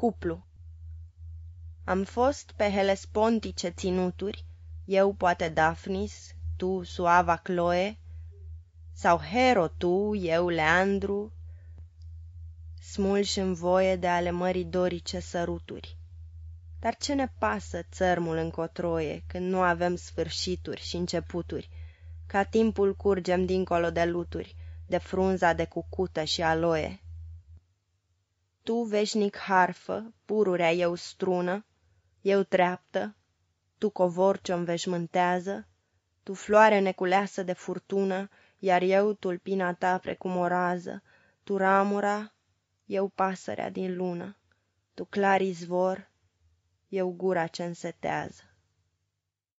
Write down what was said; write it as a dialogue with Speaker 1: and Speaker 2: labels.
Speaker 1: Cuplu Am fost pe helespontice ținuturi, Eu poate Daphnis, tu suava Chloe, Sau Hero tu, eu Leandru, Smulși în voie de ale mării dorice săruturi. Dar ce ne pasă țărmul încotroie, Când nu avem sfârșituri și începuturi, Ca timpul curgem dincolo de luturi, De frunza de cucută și aloe. Tu veșnic harfă, pururea eu strună, Eu treaptă, tu covor ce-o înveșmântează, Tu floare neculeasă de furtună, Iar eu tulpina ta precum o rază, Tu ramura, eu pasărea din lună, Tu clar izvor, eu gura ce însetează.